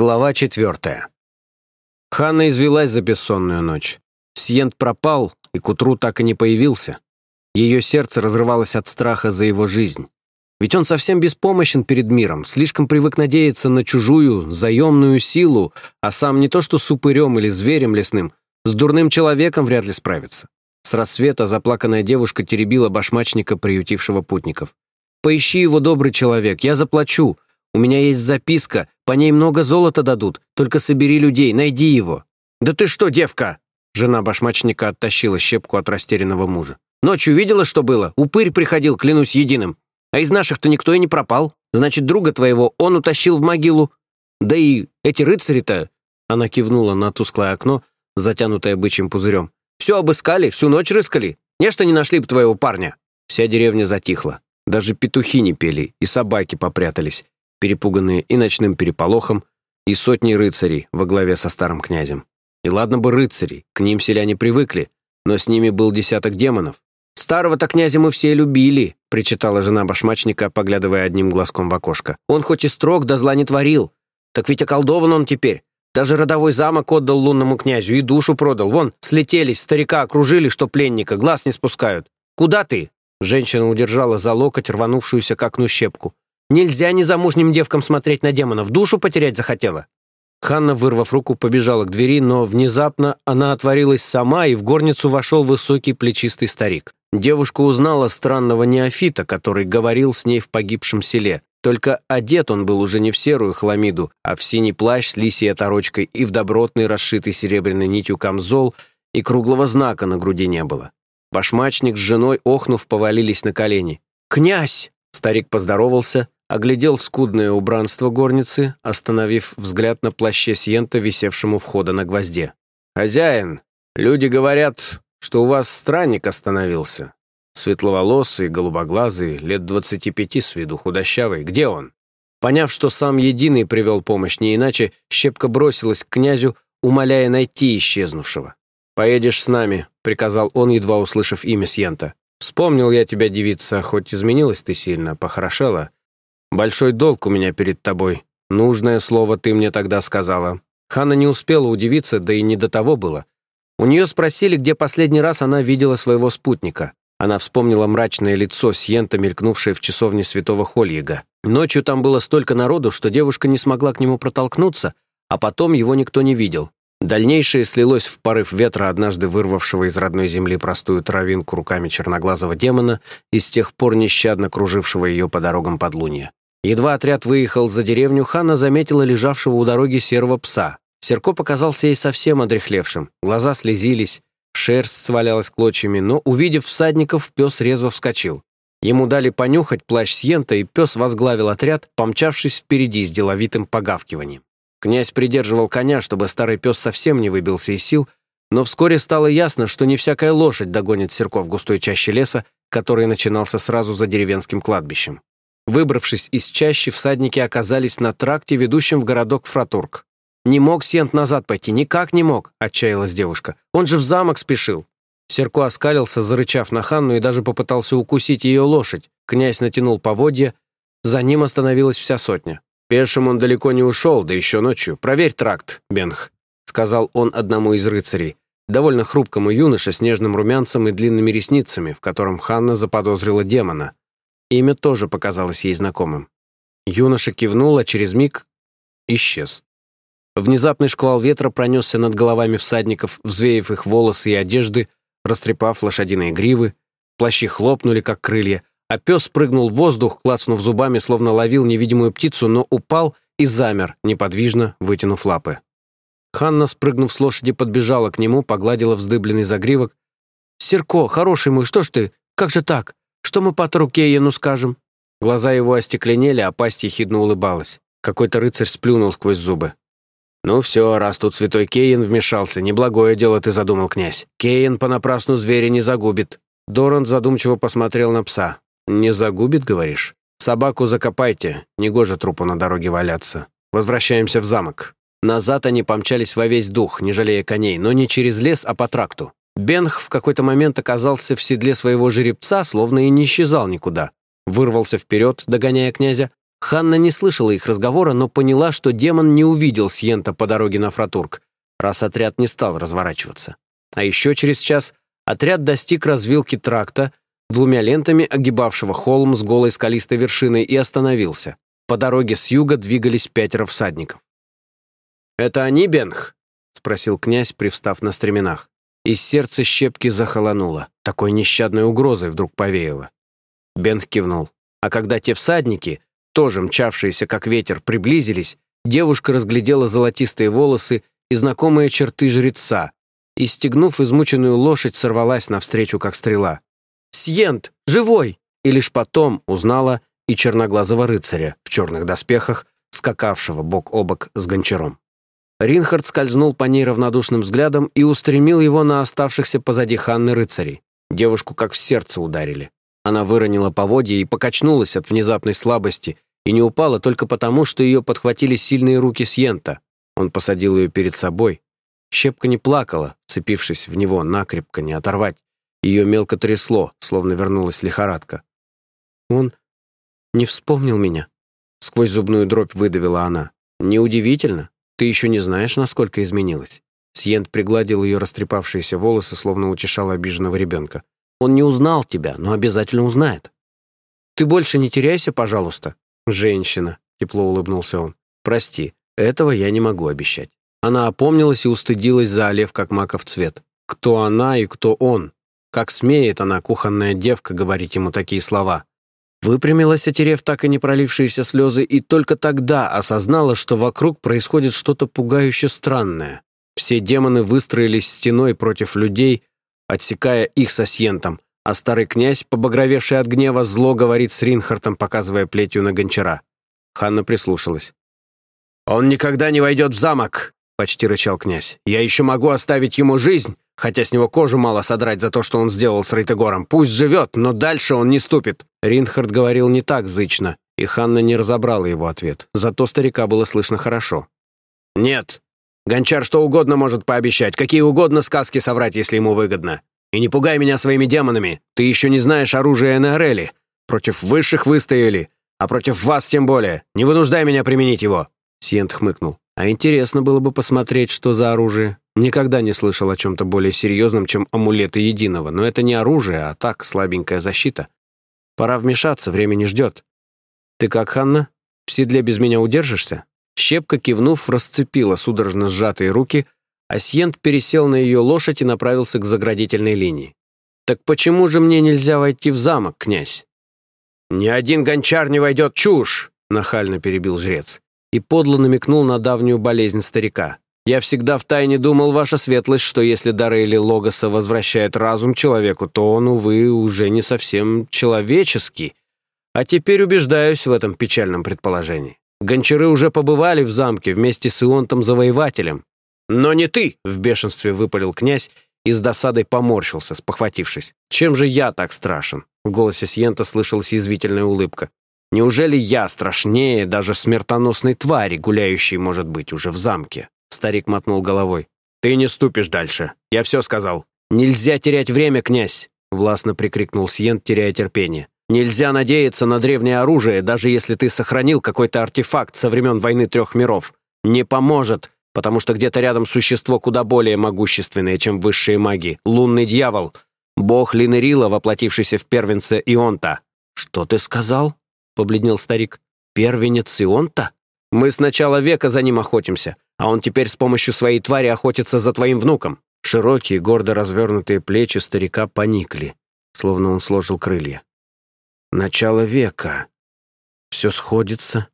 Глава четвертая. Ханна извелась за бессонную ночь. Сьент пропал и к утру так и не появился. Ее сердце разрывалось от страха за его жизнь. Ведь он совсем беспомощен перед миром, слишком привык надеяться на чужую, заемную силу, а сам не то что с упырем или зверем лесным, с дурным человеком вряд ли справится. С рассвета заплаканная девушка теребила башмачника, приютившего путников. «Поищи его, добрый человек, я заплачу. У меня есть записка, по ней много золота дадут, только собери людей, найди его». «Да ты что, девка?» Жена башмачника оттащила щепку от растерянного мужа. «Ночью видела, что было? Упырь приходил, клянусь единым. А из наших-то никто и не пропал. Значит, друга твоего он утащил в могилу. Да и эти рыцари-то...» Она кивнула на тусклое окно, затянутое бычьим пузырем. «Все обыскали, всю ночь рыскали. Нечто не нашли бы твоего парня». Вся деревня затихла. Даже петухи не пели, и собаки попрятались перепуганные и ночным переполохом, и сотни рыцарей во главе со старым князем. И ладно бы рыцари, к ним селяне привыкли, но с ними был десяток демонов. «Старого-то князя мы все любили», — причитала жена башмачника, поглядывая одним глазком в окошко. «Он хоть и строг, да зла не творил. Так ведь околдован он теперь. Даже родовой замок отдал лунному князю и душу продал. Вон, слетелись, старика окружили, что пленника, глаз не спускают. Куда ты?» Женщина удержала за локоть рванувшуюся к окну щепку. Нельзя незамужним девкам смотреть на демонов, душу потерять захотела». Ханна, вырвав руку, побежала к двери, но внезапно она отворилась сама, и в горницу вошел высокий плечистый старик. Девушка узнала странного неофита, который говорил с ней в погибшем селе. Только одет он был уже не в серую хламиду, а в синий плащ с лисьей оторочкой и в добротный, расшитый серебряной нитью камзол, и круглого знака на груди не было. Башмачник с женой, охнув, повалились на колени. «Князь!» Старик поздоровался, оглядел скудное убранство горницы, остановив взгляд на плаще Сьента, висевшему у входа на гвозде. «Хозяин, люди говорят, что у вас странник остановился. Светловолосый, голубоглазый, лет двадцати пяти с виду, худощавый. Где он?» Поняв, что сам единый привел помощь не иначе, Щепка бросилась к князю, умоляя найти исчезнувшего. «Поедешь с нами», — приказал он, едва услышав имя Сьента. «Вспомнил я тебя, девица, хоть изменилась ты сильно, похорошела, Большой долг у меня перед тобой. Нужное слово ты мне тогда сказала». Ханна не успела удивиться, да и не до того было. У нее спросили, где последний раз она видела своего спутника. Она вспомнила мрачное лицо Сьента, мелькнувшее в часовне святого Хольега. Ночью там было столько народу, что девушка не смогла к нему протолкнуться, а потом его никто не видел. Дальнейшее слилось в порыв ветра, однажды вырвавшего из родной земли простую травинку руками черноглазого демона и с тех пор нещадно кружившего ее по дорогам подлунья. Едва отряд выехал за деревню, Ханна заметила лежавшего у дороги серого пса. Серко показался ей совсем одрехлевшим, глаза слезились, шерсть свалялась клочьями, но, увидев всадников, пес резво вскочил. Ему дали понюхать плащ Сьента, и пес возглавил отряд, помчавшись впереди с деловитым погавкиванием. Князь придерживал коня, чтобы старый пес совсем не выбился из сил, но вскоре стало ясно, что не всякая лошадь догонит Серко в густой чаще леса, который начинался сразу за деревенским кладбищем. Выбравшись из чащи, всадники оказались на тракте, ведущем в городок Фратург. «Не мог Сент назад пойти, никак не мог», — отчаялась девушка. «Он же в замок спешил». Серко оскалился, зарычав на Ханну, и даже попытался укусить ее лошадь. Князь натянул поводья, за ним остановилась вся сотня. «Пешим он далеко не ушел, да еще ночью. Проверь тракт, Бенх», — сказал он одному из рыцарей, довольно хрупкому юноше с нежным румянцем и длинными ресницами, в котором Ханна заподозрила демона. Имя тоже показалось ей знакомым. Юноша кивнул, а через миг исчез. Внезапный шквал ветра пронесся над головами всадников, взвеяв их волосы и одежды, растрепав лошадиные гривы, плащи хлопнули, как крылья, а пес прыгнул в воздух, клацнув зубами, словно ловил невидимую птицу, но упал и замер, неподвижно вытянув лапы. Ханна, спрыгнув с лошади, подбежала к нему, погладила вздыбленный загривок. «Серко, хороший мой, что ж ты? Как же так? Что мы по Кейену скажем?» Глаза его остекленели, а пасть ехидно улыбалась. Какой-то рыцарь сплюнул сквозь зубы. «Ну все, раз тут святой Кейн вмешался, неблагое дело ты задумал, князь. Кейн понапрасну зверя не загубит». Дорант задумчиво посмотрел на пса. «Не загубит, говоришь? Собаку закопайте, негоже трупу на дороге валяться. Возвращаемся в замок». Назад они помчались во весь дух, не жалея коней, но не через лес, а по тракту. Бенх в какой-то момент оказался в седле своего жеребца, словно и не исчезал никуда. Вырвался вперед, догоняя князя, Ханна не слышала их разговора, но поняла, что демон не увидел Сьента по дороге на Фратург, раз отряд не стал разворачиваться. А еще через час отряд достиг развилки тракта, двумя лентами огибавшего холм с голой скалистой вершиной, и остановился. По дороге с юга двигались пятеро всадников. «Это они, Бенх?» — спросил князь, привстав на стременах. Из сердца щепки захолонуло. Такой нещадной угрозой вдруг повеяло. Бенх кивнул. А когда те всадники, тоже мчавшиеся как ветер, приблизились, девушка разглядела золотистые волосы и знакомые черты жреца, и, стегнув измученную лошадь, сорвалась навстречу, как стрела. «Сьент! Живой!» И лишь потом узнала и черноглазого рыцаря в черных доспехах, скакавшего бок о бок с гончаром. Ринхард скользнул по ней равнодушным взглядом и устремил его на оставшихся позади Ханны рыцарей. Девушку как в сердце ударили. Она выронила поводья и покачнулась от внезапной слабости, и не упала только потому, что ее подхватили сильные руки Сьента. Он посадил ее перед собой. Щепка не плакала, цепившись в него, накрепко не оторвать. Ее мелко трясло, словно вернулась лихорадка. «Он не вспомнил меня», — сквозь зубную дробь выдавила она. «Неудивительно. Ты еще не знаешь, насколько изменилась». Сьент пригладил ее растрепавшиеся волосы, словно утешал обиженного ребенка. «Он не узнал тебя, но обязательно узнает». «Ты больше не теряйся, пожалуйста». «Женщина», — тепло улыбнулся он. «Прости, этого я не могу обещать». Она опомнилась и устыдилась за Олев, как маков цвет. Кто она и кто он? Как смеет она, кухонная девка, говорить ему такие слова? Выпрямилась, отерев так и не пролившиеся слезы, и только тогда осознала, что вокруг происходит что-то пугающе странное. Все демоны выстроились стеной против людей, отсекая их со Сьентом, а старый князь, побагровевший от гнева, зло говорит с Ринхартом, показывая плетью на гончара. Ханна прислушалась. «Он никогда не войдет в замок!» — почти рычал князь. «Я еще могу оставить ему жизнь, хотя с него кожу мало содрать за то, что он сделал с Рейтегором. Пусть живет, но дальше он не ступит». Ринхард говорил не так зычно, и Ханна не разобрала его ответ. Зато старика было слышно хорошо. «Нет. Гончар что угодно может пообещать, какие угодно сказки соврать, если ему выгодно. И не пугай меня своими демонами. Ты еще не знаешь оружия Энерели. Против высших выстояли, а против вас тем более. Не вынуждай меня применить его». Сиент хмыкнул. «А интересно было бы посмотреть, что за оружие. Никогда не слышал о чем-то более серьезном, чем амулеты единого, но это не оружие, а так, слабенькая защита. Пора вмешаться, время не ждет. Ты как, Ханна? В седле без меня удержишься?» Щепка, кивнув, расцепила судорожно сжатые руки, а Сьент пересел на ее лошадь и направился к заградительной линии. «Так почему же мне нельзя войти в замок, князь?» «Ни один гончар не войдет чушь!» — нахально перебил жрец. И подло намекнул на давнюю болезнь старика. Я всегда втайне думал, ваша светлость, что если Дарейли Логоса возвращает разум человеку, то он, увы, уже не совсем человеческий. А теперь убеждаюсь в этом печальном предположении. Гончары уже побывали в замке вместе с Ионтом-завоевателем. «Но не ты!» — в бешенстве выпалил князь и с досадой поморщился, спохватившись. «Чем же я так страшен?» В голосе Сьента слышалась язвительная улыбка. «Неужели я страшнее даже смертоносной твари, гуляющей, может быть, уже в замке?» Старик мотнул головой. «Ты не ступишь дальше. Я все сказал». «Нельзя терять время, князь!» Властно прикрикнул Сьент, теряя терпение. «Нельзя надеяться на древнее оружие, даже если ты сохранил какой-то артефакт со времен войны трех миров. Не поможет, потому что где-то рядом существо куда более могущественное, чем высшие маги. Лунный дьявол. Бог Линерила, воплотившийся в первенце Ионта». «Что ты сказал?» — побледнел старик. «Первенец Ионта? Мы с начала века за ним охотимся а он теперь с помощью своей твари охотится за твоим внуком». Широкие, гордо развернутые плечи старика поникли, словно он сложил крылья. «Начало века. Все сходится.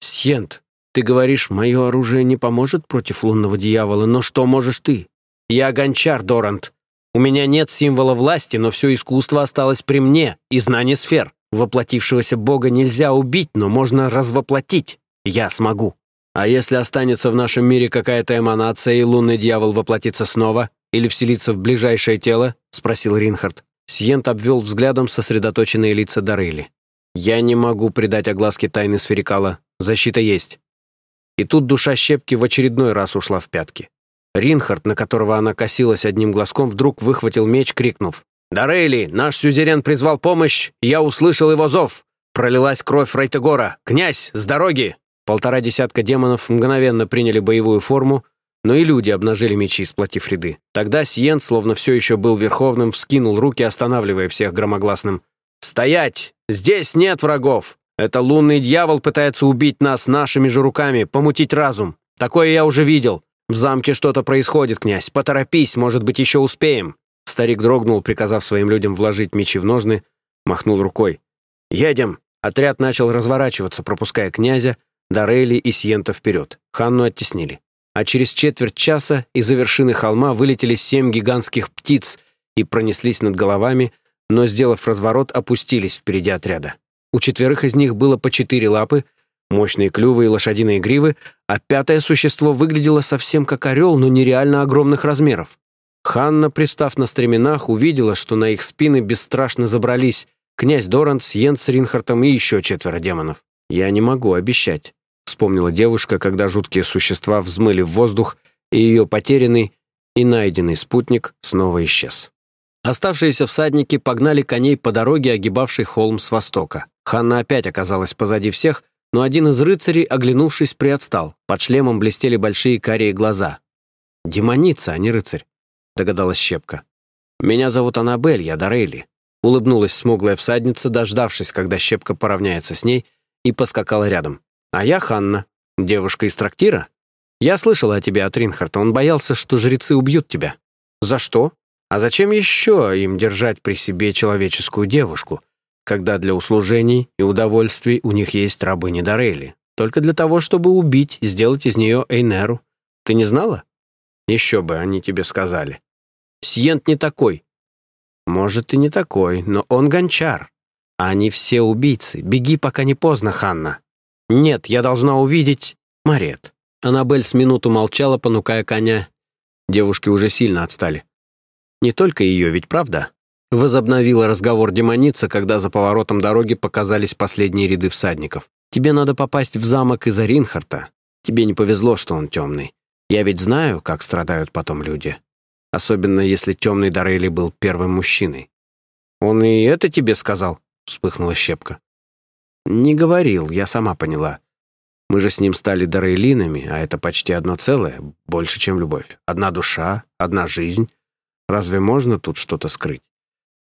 Сьент, ты говоришь, мое оружие не поможет против лунного дьявола, но что можешь ты? Я гончар, Дорант. У меня нет символа власти, но все искусство осталось при мне и знание сфер. Воплотившегося бога нельзя убить, но можно развоплотить. Я смогу. А если останется в нашем мире какая-то эманация, и лунный дьявол воплотится снова или вселится в ближайшее тело?» — спросил Ринхард. Сьент обвел взглядом сосредоточенные лица Дарыли. «Я не могу придать огласке тайны сферикала. Защита есть». И тут душа щепки в очередной раз ушла в пятки. Ринхард, на которого она косилась одним глазком, вдруг выхватил меч, крикнув. «Дарейли, наш сюзерен призвал помощь, я услышал его зов. Пролилась кровь Рейтегора! Князь, с дороги!» Полтора десятка демонов мгновенно приняли боевую форму, но и люди обнажили мечи, сплотив ряды. Тогда Сиен, словно все еще был верховным, вскинул руки, останавливая всех громогласным. «Стоять! Здесь нет врагов! Это лунный дьявол пытается убить нас нашими же руками, помутить разум. Такое я уже видел. В замке что-то происходит, князь. Поторопись, может быть, еще успеем». Старик дрогнул, приказав своим людям вложить мечи в ножны, махнул рукой. «Едем!» Отряд начал разворачиваться, пропуская князя, Дарейли и Сиента вперед. Ханну оттеснили. А через четверть часа из-за вершины холма вылетели семь гигантских птиц и пронеслись над головами, но, сделав разворот, опустились впереди отряда. У четверых из них было по четыре лапы, мощные клювы и лошадиные гривы, а пятое существо выглядело совсем как орел, но нереально огромных размеров. Ханна, пристав на стременах, увидела, что на их спины бесстрашно забрались князь Дорант с Йен с Ринхартом и еще четверо демонов. «Я не могу обещать», — вспомнила девушка, когда жуткие существа взмыли в воздух, и ее потерянный и найденный спутник снова исчез. Оставшиеся всадники погнали коней по дороге, огибавшей холм с востока. Ханна опять оказалась позади всех, но один из рыцарей, оглянувшись, приотстал. Под шлемом блестели большие карие глаза. «Демоница, а не рыцарь», — догадалась Щепка. «Меня зовут Аннабель, я Дорейли», — улыбнулась смуглая всадница, дождавшись, когда Щепка поравняется с ней, и поскакала рядом. «А я Ханна, девушка из трактира. Я слышала о тебе от Ринхарта, он боялся, что жрецы убьют тебя». «За что?» А зачем еще им держать при себе человеческую девушку, когда для услужений и удовольствий у них есть рабыни Дарели? Только для того, чтобы убить и сделать из нее Эйнеру. Ты не знала? Еще бы, они тебе сказали. Сиент не такой. Может, и не такой, но он гончар. Они все убийцы. Беги, пока не поздно, Ханна. Нет, я должна увидеть... Марет. Аннабель с минуту молчала, понукая коня. Девушки уже сильно отстали. Не только ее, ведь правда? Возобновила разговор демоница, когда за поворотом дороги показались последние ряды всадников. «Тебе надо попасть в замок из-за Ринхарта. Тебе не повезло, что он темный. Я ведь знаю, как страдают потом люди. Особенно, если темный Дарейли был первым мужчиной». «Он и это тебе сказал?» — вспыхнула щепка. «Не говорил, я сама поняла. Мы же с ним стали Дарейлинами, а это почти одно целое, больше, чем любовь. Одна душа, одна жизнь, Разве можно тут что-то скрыть?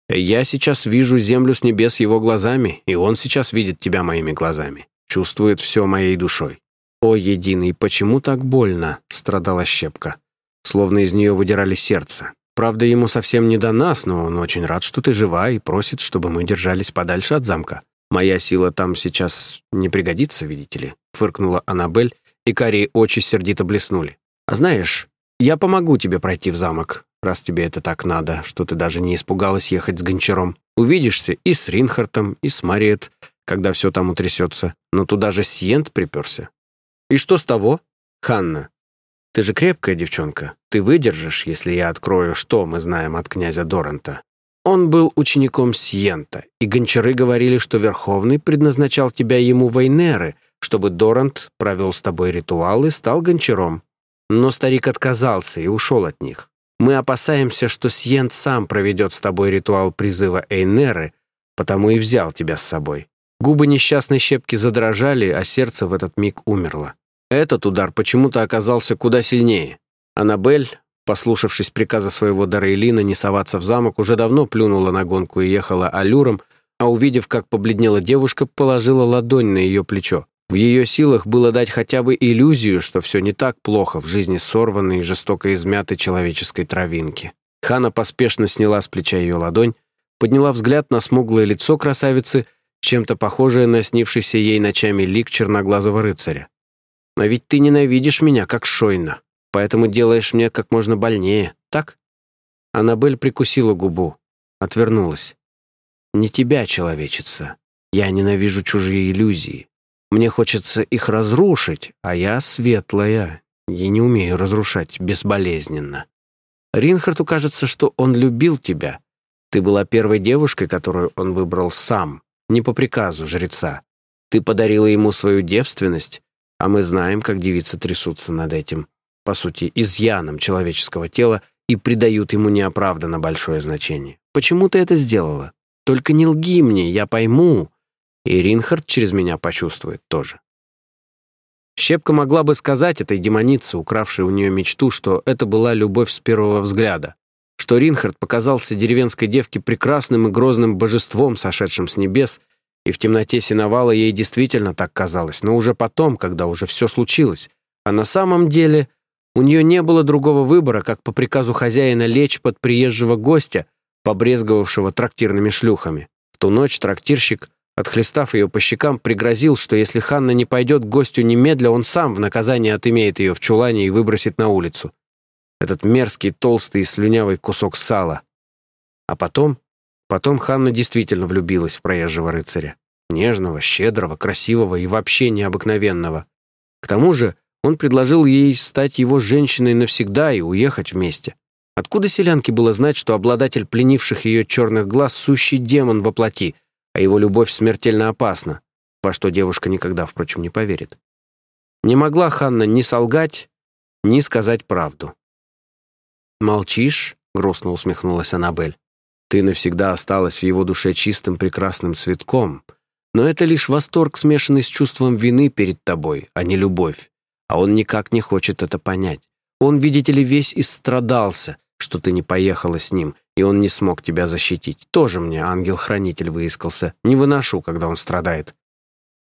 Я сейчас вижу землю с небес его глазами, и он сейчас видит тебя моими глазами, чувствует все моей душой. О, единый, почему так больно? страдала щепка. Словно из нее выдирали сердце. Правда, ему совсем не до нас, но он очень рад, что ты жива и просит, чтобы мы держались подальше от замка. Моя сила там сейчас не пригодится, видите ли, фыркнула Аннабель, и карие очи сердито блеснули. А знаешь, я помогу тебе пройти в замок раз тебе это так надо, что ты даже не испугалась ехать с гончаром. Увидишься и с Ринхартом, и с Мариет, когда все там утрясется. Но туда же Сиент приперся. И что с того? Ханна, ты же крепкая девчонка. Ты выдержишь, если я открою, что мы знаем от князя Доранта. Он был учеником Сиента, и гончары говорили, что Верховный предназначал тебя ему Вейнеры, чтобы Дорант провел с тобой ритуал и стал гончаром. Но старик отказался и ушел от них. Мы опасаемся, что Сьент сам проведет с тобой ритуал призыва Эйнеры, потому и взял тебя с собой. Губы несчастной щепки задрожали, а сердце в этот миг умерло. Этот удар почему-то оказался куда сильнее. Аннабель, послушавшись приказа своего Дарейлина не соваться в замок, уже давно плюнула на гонку и ехала аллюром, а увидев, как побледнела девушка, положила ладонь на ее плечо. В ее силах было дать хотя бы иллюзию, что все не так плохо в жизни сорванной и жестоко измятой человеческой травинки. Хана поспешно сняла с плеча ее ладонь, подняла взгляд на смуглое лицо красавицы, чем-то похожее на снившийся ей ночами лик черноглазого рыцаря. «А ведь ты ненавидишь меня, как Шойна, поэтому делаешь мне как можно больнее, так?» Аннабель прикусила губу, отвернулась. «Не тебя, человечица. Я ненавижу чужие иллюзии. Мне хочется их разрушить, а я светлая и не умею разрушать безболезненно. Ринхарту кажется, что он любил тебя. Ты была первой девушкой, которую он выбрал сам, не по приказу жреца. Ты подарила ему свою девственность, а мы знаем, как девицы трясутся над этим, по сути, изъяном человеческого тела и придают ему неоправданно большое значение. Почему ты это сделала? Только не лги мне, я пойму, И Ринхард через меня почувствует тоже. Щепка могла бы сказать этой демонице, укравшей у нее мечту, что это была любовь с первого взгляда, что Ринхард показался деревенской девке прекрасным и грозным божеством, сошедшим с небес, и в темноте синовала ей действительно так казалось, но уже потом, когда уже все случилось. А на самом деле у нее не было другого выбора, как по приказу хозяина лечь под приезжего гостя, побрезговавшего трактирными шлюхами. В ту ночь трактирщик Отхлестав ее по щекам, пригрозил, что если Ханна не пойдет к гостю немедля, он сам в наказание отымеет ее в чулане и выбросит на улицу. Этот мерзкий, толстый и слюнявый кусок сала. А потом... Потом Ханна действительно влюбилась в проезжего рыцаря. Нежного, щедрого, красивого и вообще необыкновенного. К тому же он предложил ей стать его женщиной навсегда и уехать вместе. Откуда селянке было знать, что обладатель пленивших ее черных глаз — сущий демон во плоти — а его любовь смертельно опасна, во что девушка никогда, впрочем, не поверит. Не могла Ханна ни солгать, ни сказать правду. «Молчишь?» — грустно усмехнулась Аннабель. «Ты навсегда осталась в его душе чистым прекрасным цветком, но это лишь восторг, смешанный с чувством вины перед тобой, а не любовь. А он никак не хочет это понять. Он, видите ли, весь истрадался, что ты не поехала с ним, и он не смог тебя защитить. Тоже мне ангел-хранитель выискался. Не выношу, когда он страдает.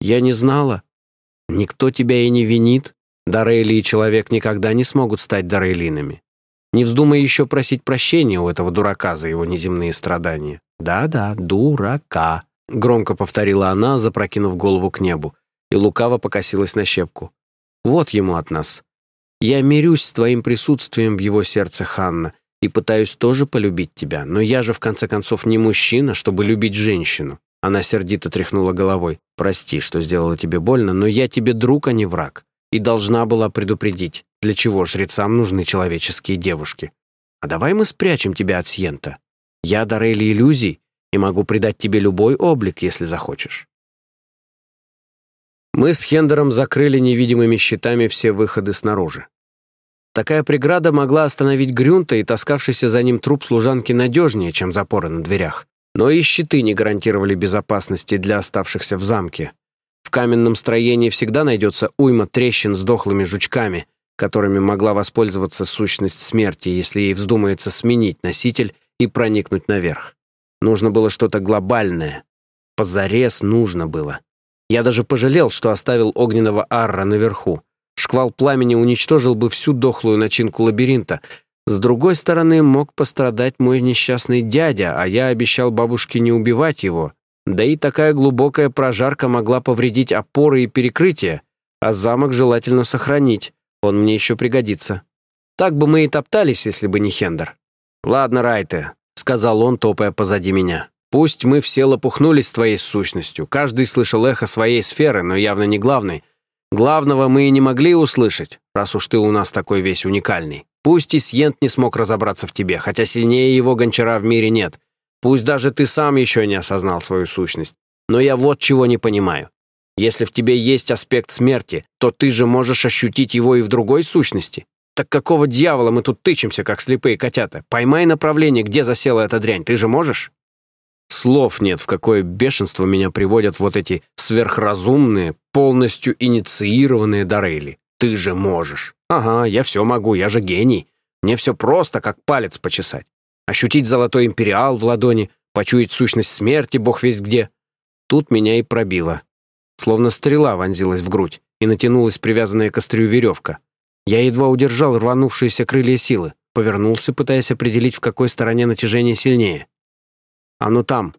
Я не знала. Никто тебя и не винит. Дарейли и человек никогда не смогут стать Дарейлинами. Не вздумай еще просить прощения у этого дурака за его неземные страдания. Да-да, дурака, громко повторила она, запрокинув голову к небу, и лукаво покосилась на щепку. Вот ему от нас. Я мирюсь с твоим присутствием в его сердце, Ханна, и пытаюсь тоже полюбить тебя, но я же, в конце концов, не мужчина, чтобы любить женщину». Она сердито тряхнула головой. «Прости, что сделала тебе больно, но я тебе друг, а не враг. И должна была предупредить, для чего жрецам нужны человеческие девушки. А давай мы спрячем тебя от Сьента. Я Дарели иллюзий и могу придать тебе любой облик, если захочешь». Мы с Хендером закрыли невидимыми щитами все выходы снаружи. Такая преграда могла остановить Грюнта и таскавшийся за ним труп служанки надежнее, чем запоры на дверях. Но и щиты не гарантировали безопасности для оставшихся в замке. В каменном строении всегда найдется уйма трещин с дохлыми жучками, которыми могла воспользоваться сущность смерти, если ей вздумается сменить носитель и проникнуть наверх. Нужно было что-то глобальное. Позарез нужно было. Я даже пожалел, что оставил огненного арра наверху. Шквал пламени уничтожил бы всю дохлую начинку лабиринта. С другой стороны, мог пострадать мой несчастный дядя, а я обещал бабушке не убивать его. Да и такая глубокая прожарка могла повредить опоры и перекрытия, а замок желательно сохранить. Он мне еще пригодится. Так бы мы и топтались, если бы не Хендер. «Ладно, Райте», — сказал он, топая позади меня. «Пусть мы все лопухнулись твоей сущностью. Каждый слышал эхо своей сферы, но явно не главной. Главного мы и не могли услышать, раз уж ты у нас такой весь уникальный. Пусть и Сьент не смог разобраться в тебе, хотя сильнее его гончара в мире нет. Пусть даже ты сам еще не осознал свою сущность. Но я вот чего не понимаю. Если в тебе есть аспект смерти, то ты же можешь ощутить его и в другой сущности. Так какого дьявола мы тут тычемся, как слепые котята? Поймай направление, где засела эта дрянь, ты же можешь? Слов нет, в какое бешенство меня приводят вот эти сверхразумные, полностью инициированные Дарейли. Ты же можешь. Ага, я все могу, я же гений. Мне все просто, как палец почесать. Ощутить золотой империал в ладони, почуять сущность смерти, бог весь где. Тут меня и пробило. Словно стрела вонзилась в грудь и натянулась привязанная к острию веревка. Я едва удержал рванувшиеся крылья силы, повернулся, пытаясь определить, в какой стороне натяжение сильнее. Оно там.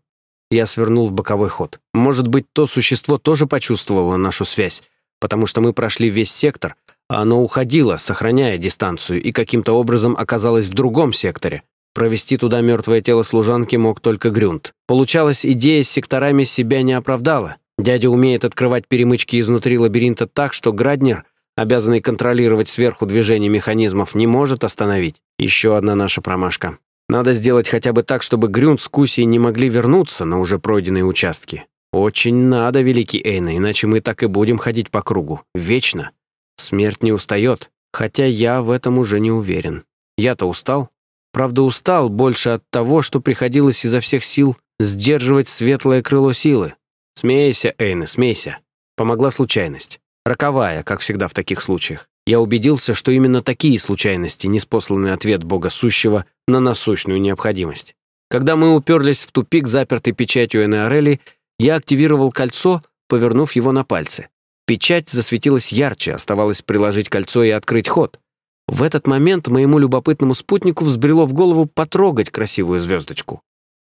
Я свернул в боковой ход. Может быть, то существо тоже почувствовало нашу связь, потому что мы прошли весь сектор, а оно уходило, сохраняя дистанцию, и каким-то образом оказалось в другом секторе. Провести туда мертвое тело служанки мог только Грюнд. Получалось, идея с секторами себя не оправдала. Дядя умеет открывать перемычки изнутри лабиринта так, что Граднер, обязанный контролировать сверху движение механизмов, не может остановить. Еще одна наша промашка. Надо сделать хотя бы так, чтобы Грюнд с Кусей не могли вернуться на уже пройденные участки. Очень надо, великий Эйна, иначе мы так и будем ходить по кругу. Вечно. Смерть не устает, хотя я в этом уже не уверен. Я-то устал. Правда, устал больше от того, что приходилось изо всех сил сдерживать светлое крыло силы. Смейся, Эйна, смейся. Помогла случайность. Роковая, как всегда в таких случаях. Я убедился, что именно такие случайности неспосланный ответ Бога Сущего на насущную необходимость. Когда мы уперлись в тупик, запертый печатью Энеорели, я активировал кольцо, повернув его на пальцы. Печать засветилась ярче, оставалось приложить кольцо и открыть ход. В этот момент моему любопытному спутнику взбрело в голову потрогать красивую звездочку.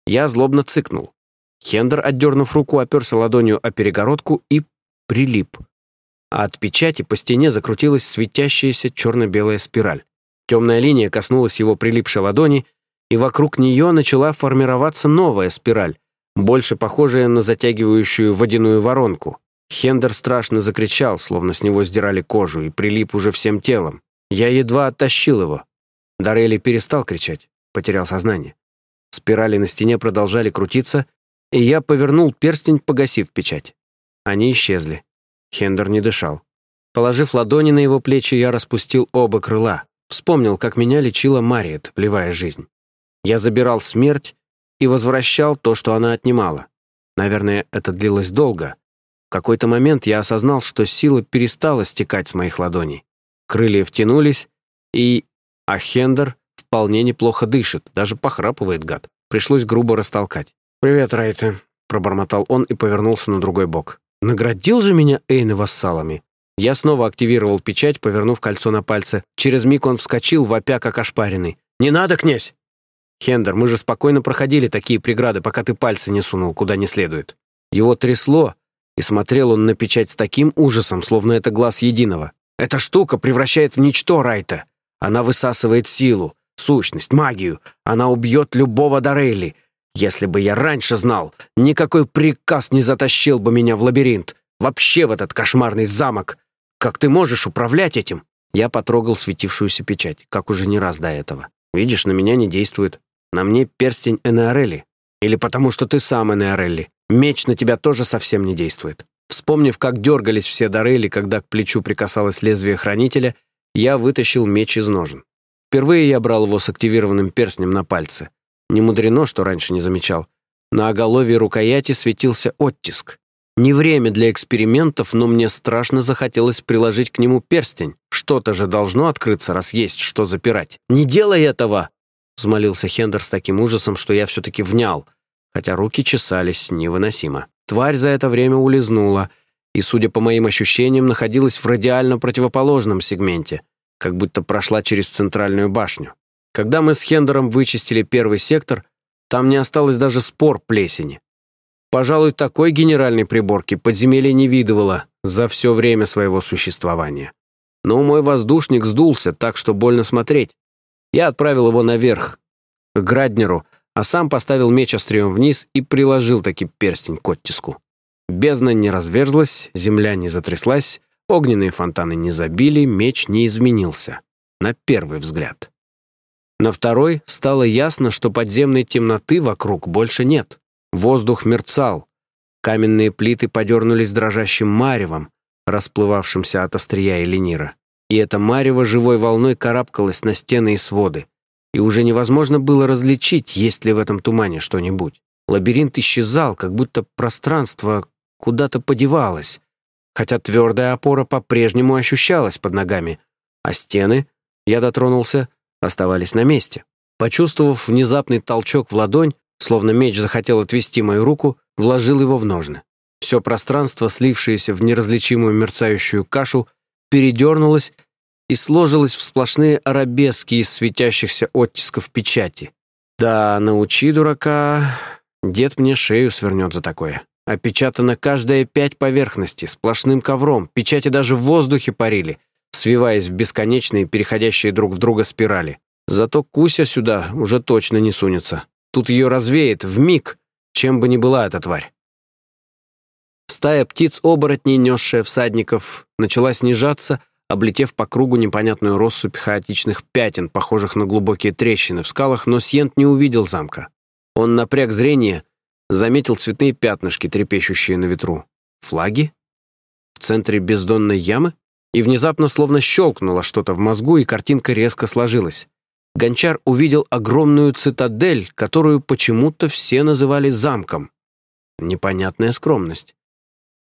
Я злобно цыкнул. Хендер, отдернув руку, оперся ладонью о перегородку и прилип. А от печати по стене закрутилась светящаяся черно-белая спираль. Темная линия коснулась его прилипшей ладони, и вокруг нее начала формироваться новая спираль, больше похожая на затягивающую водяную воронку. Хендер страшно закричал, словно с него сдирали кожу, и прилип уже всем телом. Я едва оттащил его. Дарели перестал кричать, потерял сознание. Спирали на стене продолжали крутиться, и я повернул перстень, погасив печать. Они исчезли. Хендер не дышал. Положив ладони на его плечи, я распустил оба крыла. Вспомнил, как меня лечила Мариет, вливая жизнь. Я забирал смерть и возвращал то, что она отнимала. Наверное, это длилось долго. В какой-то момент я осознал, что сила перестала стекать с моих ладоней. Крылья втянулись, и... А Хендер вполне неплохо дышит, даже похрапывает гад. Пришлось грубо растолкать. «Привет, Райте», — пробормотал он и повернулся на другой бок. «Наградил же меня Эйны вассалами». Я снова активировал печать, повернув кольцо на пальце. Через миг он вскочил, вопя как ошпаренный. «Не надо, князь!» «Хендер, мы же спокойно проходили такие преграды, пока ты пальцы не сунул, куда не следует». Его трясло, и смотрел он на печать с таким ужасом, словно это глаз единого. Эта штука превращает в ничто Райта. Она высасывает силу, сущность, магию. Она убьет любого Дарейли. Если бы я раньше знал, никакой приказ не затащил бы меня в лабиринт. Вообще в этот кошмарный замок. Как ты можешь управлять этим? Я потрогал светившуюся печать, как уже не раз до этого. Видишь, на меня не действует. На мне перстень Энеорелли. Или потому что ты сам Энеорелли. Меч на тебя тоже совсем не действует. Вспомнив, как дергались все дарели, когда к плечу прикасалось лезвие хранителя, я вытащил меч из ножен. Впервые я брал его с активированным перстнем на пальце. Не мудрено, что раньше не замечал. На оголовье рукояти светился оттиск. Не время для экспериментов, но мне страшно захотелось приложить к нему перстень. Что-то же должно открыться, раз есть что запирать. «Не делай этого!» — взмолился Хендер с таким ужасом, что я все-таки внял, хотя руки чесались невыносимо. Тварь за это время улизнула и, судя по моим ощущениям, находилась в радиально противоположном сегменте, как будто прошла через центральную башню. Когда мы с Хендером вычистили первый сектор, там не осталось даже спор плесени. Пожалуй, такой генеральной приборки подземелье не видывало за все время своего существования. Но мой воздушник сдулся, так что больно смотреть. Я отправил его наверх, к Граднеру, а сам поставил меч острием вниз и приложил таки перстень к оттиску. Бездна не разверзлась, земля не затряслась, огненные фонтаны не забили, меч не изменился. На первый взгляд. На второй стало ясно, что подземной темноты вокруг больше нет. Воздух мерцал. Каменные плиты подернулись дрожащим маревом, расплывавшимся от острия Эленира. И это марево живой волной карабкалось на стены и своды и уже невозможно было различить, есть ли в этом тумане что-нибудь. Лабиринт исчезал, как будто пространство куда-то подевалось, хотя твердая опора по-прежнему ощущалась под ногами, а стены, я дотронулся, оставались на месте. Почувствовав внезапный толчок в ладонь, словно меч захотел отвести мою руку, вложил его в ножны. Все пространство, слившееся в неразличимую мерцающую кашу, передернулось и сложилась в сплошные арабески из светящихся оттисков печати. Да, научи дурака, дед мне шею свернет за такое. Опечатана каждая пять поверхностей, сплошным ковром, печати даже в воздухе парили, свиваясь в бесконечные, переходящие друг в друга спирали. Зато Куся сюда уже точно не сунется. Тут ее развеет в миг, чем бы ни была эта тварь. Стая птиц-оборотней, несшая всадников, начала снижаться, облетев по кругу непонятную россыпь хаотичных пятен, похожих на глубокие трещины в скалах, но Сьент не увидел замка. Он напряг зрение, заметил цветные пятнышки, трепещущие на ветру. Флаги? В центре бездонной ямы? И внезапно словно щелкнуло что-то в мозгу, и картинка резко сложилась. Гончар увидел огромную цитадель, которую почему-то все называли замком. непонятная скромность.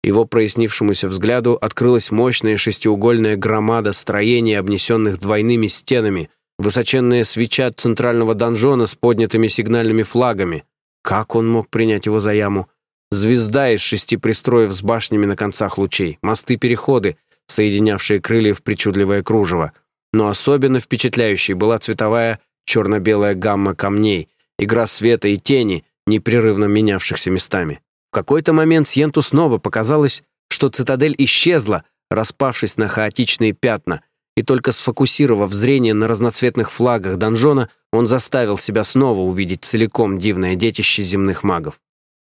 Его прояснившемуся взгляду открылась мощная шестиугольная громада строений, обнесенных двойными стенами, высоченная свеча центрального донжона с поднятыми сигнальными флагами. Как он мог принять его за яму? Звезда из шести пристроев с башнями на концах лучей, мосты-переходы, соединявшие крылья в причудливое кружево. Но особенно впечатляющей была цветовая черно-белая гамма камней, игра света и тени, непрерывно менявшихся местами. В какой-то момент Сьенту снова показалось, что цитадель исчезла, распавшись на хаотичные пятна, и только сфокусировав зрение на разноцветных флагах донжона, он заставил себя снова увидеть целиком дивное детище земных магов.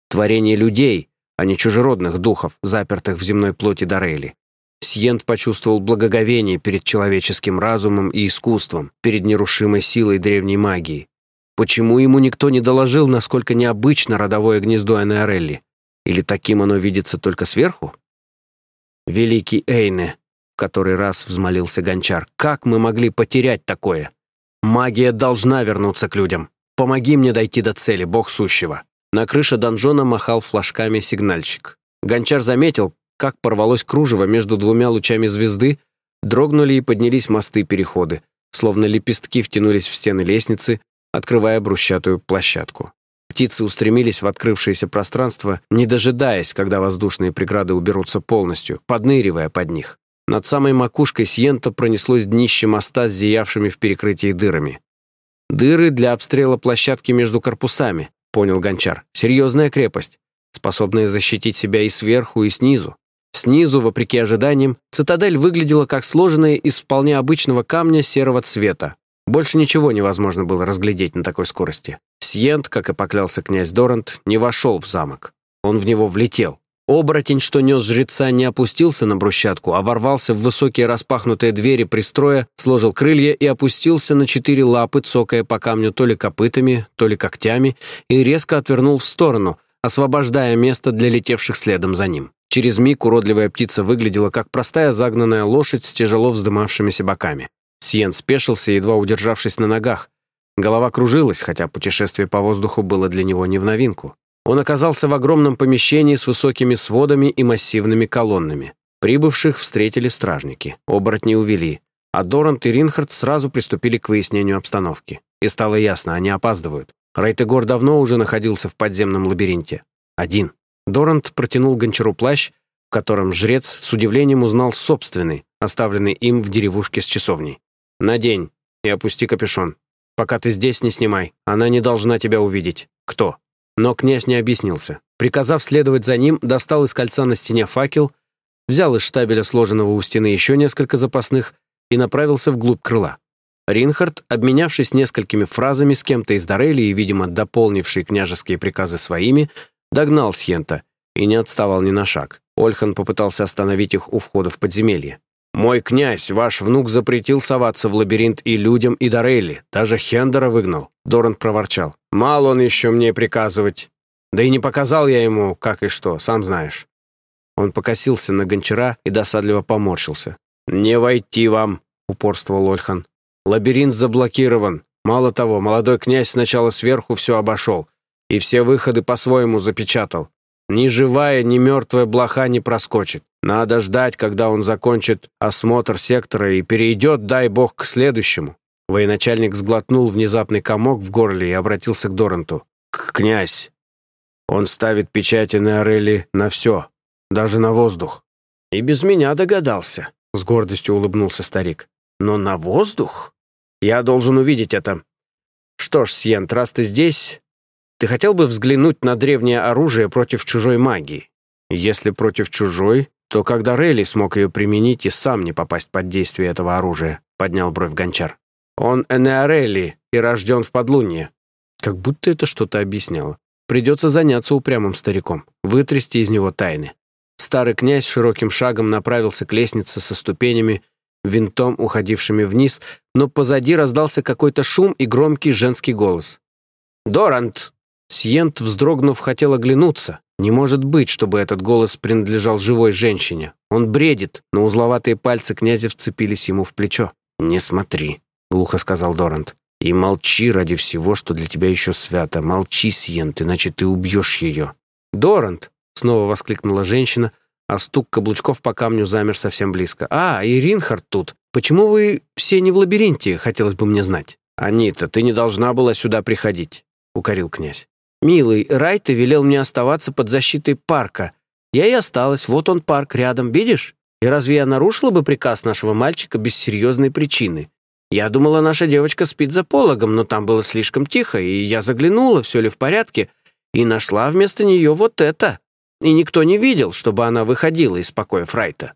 Творение людей, а не чужеродных духов, запертых в земной плоти Дорейли. Сьент почувствовал благоговение перед человеческим разумом и искусством, перед нерушимой силой древней магии. Почему ему никто не доложил, насколько необычно родовое гнездо Энеорелли? Или таким оно видится только сверху? Великий Эйне, который раз взмолился Гончар, как мы могли потерять такое? Магия должна вернуться к людям. Помоги мне дойти до цели, бог сущего. На крыше донжона махал флажками сигнальщик. Гончар заметил, как порвалось кружево между двумя лучами звезды, дрогнули и поднялись мосты-переходы, словно лепестки втянулись в стены лестницы, открывая брусчатую площадку. Птицы устремились в открывшееся пространство, не дожидаясь, когда воздушные преграды уберутся полностью, подныривая под них. Над самой макушкой Сьента пронеслось днище моста с зиявшими в перекрытии дырами. «Дыры для обстрела площадки между корпусами», — понял Гончар. «Серьезная крепость, способная защитить себя и сверху, и снизу. Снизу, вопреки ожиданиям, цитадель выглядела как сложенная из вполне обычного камня серого цвета. Больше ничего невозможно было разглядеть на такой скорости. Сьент, как и поклялся князь Дорант, не вошел в замок. Он в него влетел. Оборотень, что нес жреца, не опустился на брусчатку, а ворвался в высокие распахнутые двери пристроя, сложил крылья и опустился на четыре лапы, цокая по камню то ли копытами, то ли когтями, и резко отвернул в сторону, освобождая место для летевших следом за ним. Через миг уродливая птица выглядела как простая загнанная лошадь с тяжело вздымавшимися боками. Сиен спешился, едва удержавшись на ногах. Голова кружилась, хотя путешествие по воздуху было для него не в новинку. Он оказался в огромном помещении с высокими сводами и массивными колоннами. Прибывших встретили стражники, оборотни увели, а Дорант и Ринхард сразу приступили к выяснению обстановки. И стало ясно, они опаздывают. Рейтегор давно уже находился в подземном лабиринте. Один. Дорант протянул гончару плащ, в котором жрец с удивлением узнал собственный, оставленный им в деревушке с часовней. «Надень и опусти капюшон. Пока ты здесь, не снимай. Она не должна тебя увидеть. Кто?» Но князь не объяснился. Приказав следовать за ним, достал из кольца на стене факел, взял из штабеля, сложенного у стены, еще несколько запасных и направился вглубь крыла. Ринхард, обменявшись несколькими фразами с кем-то из Дорели и, видимо, дополнивший княжеские приказы своими, Догнал Сьента и не отставал ни на шаг. Ольхан попытался остановить их у входа в подземелье. «Мой князь, ваш внук запретил соваться в лабиринт и людям, и Дорелли. Даже Хендера выгнал». Дорант проворчал. «Мало он еще мне приказывать. Да и не показал я ему, как и что, сам знаешь». Он покосился на гончара и досадливо поморщился. «Не войти вам», — упорствовал Ольхан. «Лабиринт заблокирован. Мало того, молодой князь сначала сверху все обошел, и все выходы по-своему запечатал. Ни живая, ни мертвая блоха не проскочит. Надо ждать, когда он закончит осмотр сектора и перейдет, дай бог, к следующему». Военачальник сглотнул внезапный комок в горле и обратился к Доранту. «Князь, он ставит печати на Орели на все, даже на воздух». «И без меня догадался», — с гордостью улыбнулся старик. «Но на воздух? Я должен увидеть это. Что ж, Сьент, раз ты здесь, ты хотел бы взглянуть на древнее оружие против чужой магии? Если против чужой, то когда Релли смог ее применить и сам не попасть под действие этого оружия, поднял бровь Гончар. Он Энеорелли и рожден в подлунье. Как будто это что-то объясняло. Придется заняться упрямым стариком, вытрясти из него тайны. Старый князь широким шагом направился к лестнице со ступенями, винтом уходившими вниз, но позади раздался какой-то шум и громкий женский голос. «Дорант, Сьент, вздрогнув, хотел оглянуться. Не может быть, чтобы этот голос принадлежал живой женщине. Он бредит, но узловатые пальцы князя вцепились ему в плечо. «Не смотри», — глухо сказал Дорант. «И молчи ради всего, что для тебя еще свято. Молчи, Сьент, иначе ты убьешь ее». «Дорант!» — снова воскликнула женщина, а стук каблучков по камню замер совсем близко. «А, и Ринхард тут. Почему вы все не в лабиринте, хотелось бы мне знать?» «Анита, ты не должна была сюда приходить», — укорил князь. «Милый, Райта велел мне оставаться под защитой парка. Я и осталась, вот он парк рядом, видишь? И разве я нарушила бы приказ нашего мальчика без серьезной причины? Я думала, наша девочка спит за пологом, но там было слишком тихо, и я заглянула, все ли в порядке, и нашла вместо нее вот это. И никто не видел, чтобы она выходила из покоя Фрайта.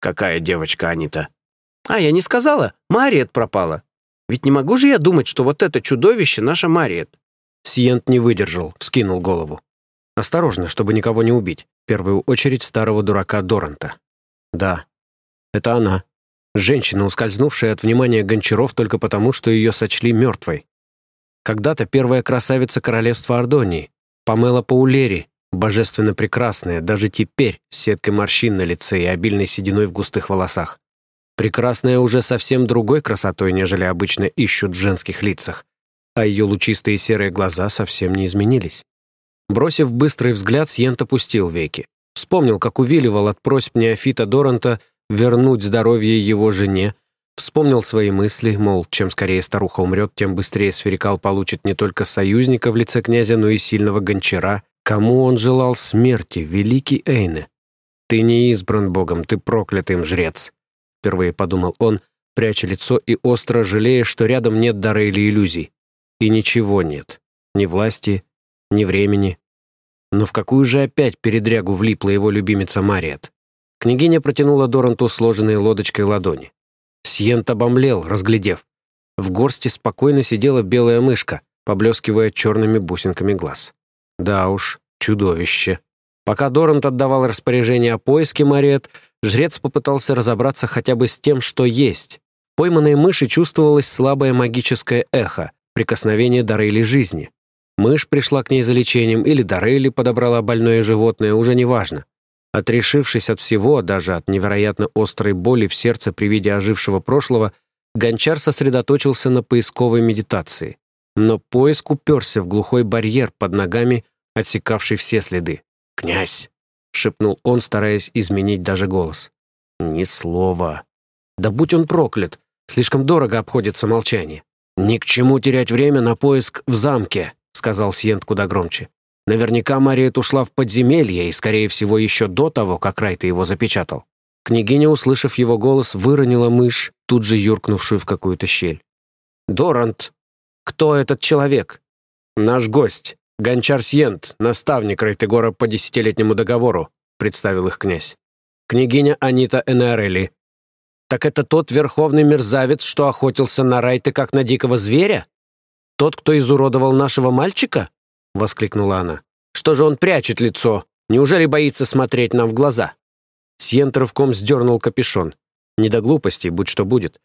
«Какая девочка, Анита?» «А, я не сказала. Мариет пропала. Ведь не могу же я думать, что вот это чудовище наша Мариет». Сиент не выдержал, вскинул голову. Осторожно, чтобы никого не убить. В первую очередь старого дурака Доранта. Да, это она. Женщина, ускользнувшая от внимания гончаров только потому, что ее сочли мертвой. Когда-то первая красавица королевства Ордонии, Памела Паулери, божественно прекрасная, даже теперь, с сеткой морщин на лице и обильной сединой в густых волосах. Прекрасная уже совсем другой красотой, нежели обычно ищут в женских лицах, а ее лучистые серые глаза совсем не изменились. Бросив быстрый взгляд, Сьент опустил веки. Вспомнил, как увиливал от просьб неофита Доранта вернуть здоровье его жене, вспомнил свои мысли, мол, чем скорее старуха умрет, тем быстрее Сферикал получит не только союзника в лице князя, но и сильного гончара. Кому он желал смерти, великий Эйне? «Ты не избран Богом, ты проклятым жрец», — впервые подумал он, пряча лицо и остро жалея, что рядом нет дара или иллюзий. И ничего нет. Ни власти, ни времени. Но в какую же опять передрягу влипла его любимица Мариет? Княгиня протянула Доранту сложенные лодочкой ладони. Сьент обомлел, разглядев. В горсти спокойно сидела белая мышка, поблескивая черными бусинками глаз. Да уж, чудовище. Пока Дорант отдавал распоряжение о поиске Мариет, жрец попытался разобраться хотя бы с тем, что есть. В пойманной мыши чувствовалось слабое магическое эхо, прикосновение Дарейли жизни. Мышь пришла к ней за лечением или Дарейли подобрала больное животное, уже неважно. Отрешившись от всего, даже от невероятно острой боли в сердце при виде ожившего прошлого, Гончар сосредоточился на поисковой медитации. Но поиск уперся в глухой барьер под ногами, отсекавший все следы. «Князь!» — шепнул он, стараясь изменить даже голос. «Ни слова. Да будь он проклят! Слишком дорого обходится молчание. Ни к чему терять время на поиск в замке», — сказал Сьент куда громче. Наверняка Мариет ушла в подземелье и, скорее всего, еще до того, как Райта его запечатал. Княгиня, услышав его голос, выронила мышь, тут же юркнувшую в какую-то щель. «Дорант! Кто этот человек?» «Наш гость, Гончар Сьент, наставник Рейтегора по десятилетнему договору», представил их князь. «Княгиня Анита Энеорелли». «Так это тот верховный мерзавец, что охотился на Райты как на дикого зверя? Тот, кто изуродовал нашего мальчика?» — воскликнула она. «Что же он прячет лицо? Неужели боится смотреть нам в глаза?» Сьент рывком сдернул капюшон. Не до глупости, будь что будет.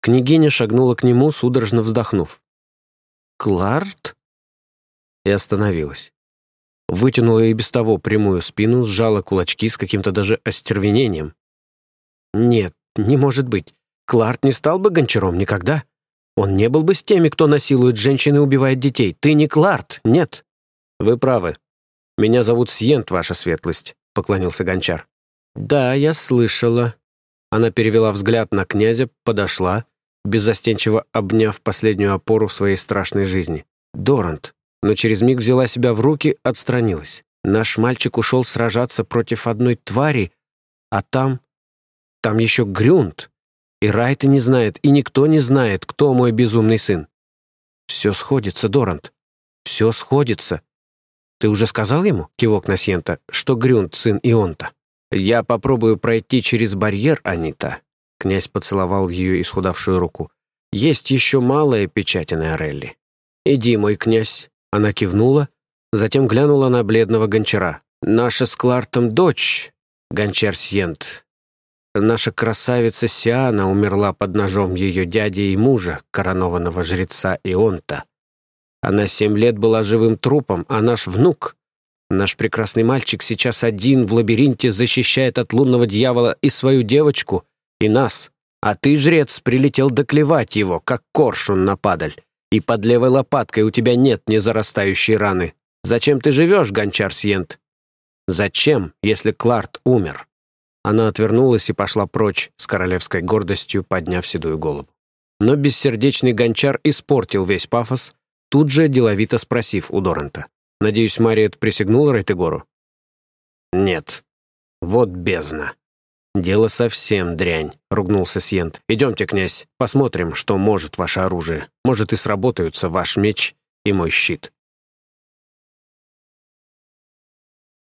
Княгиня шагнула к нему, судорожно вздохнув. «Кларт?» И остановилась. Вытянула и без того прямую спину, сжала кулачки с каким-то даже остервенением. «Нет, не может быть. Кларт не стал бы гончаром никогда. Он не был бы с теми, кто насилует женщин и убивает детей. Ты не Кларт, нет». «Вы правы. Меня зовут Сьент, ваша светлость», — поклонился гончар. «Да, я слышала». Она перевела взгляд на князя, подошла, беззастенчиво обняв последнюю опору в своей страшной жизни. Дорант. Но через миг взяла себя в руки, отстранилась. Наш мальчик ушел сражаться против одной твари, а там... Там еще Грюнд. И Райта не знает, и никто не знает, кто мой безумный сын. Все сходится, Дорант. Все сходится. Ты уже сказал ему, кивок на Сьента, что Грюнд сын Ионта? Я попробую пройти через барьер, Анита. Князь поцеловал ее исхудавшую руку. Есть еще малая печать Неорелли. Иди, мой князь. Она кивнула, затем глянула на бледного гончара. Наша с Клартом дочь, гончар Сьент, Наша красавица Сиана умерла под ножом ее дяди и мужа, коронованного жреца Ионта. Она семь лет была живым трупом, а наш внук, наш прекрасный мальчик, сейчас один в лабиринте защищает от лунного дьявола и свою девочку, и нас. А ты, жрец, прилетел доклевать его, как коршун на падаль. И под левой лопаткой у тебя нет незарастающей раны. «Зачем ты живешь, гончар Сьент?» «Зачем, если Кларт умер?» Она отвернулась и пошла прочь, с королевской гордостью подняв седую голову. Но бессердечный гончар испортил весь пафос, тут же деловито спросив у Доррента. «Надеюсь, Мариет присягнула Рейтегору?» «Нет. Вот бездна». «Дело совсем дрянь», — ругнулся Сьент. «Идемте, князь, посмотрим, что может ваше оружие. Может, и сработаются ваш меч и мой щит».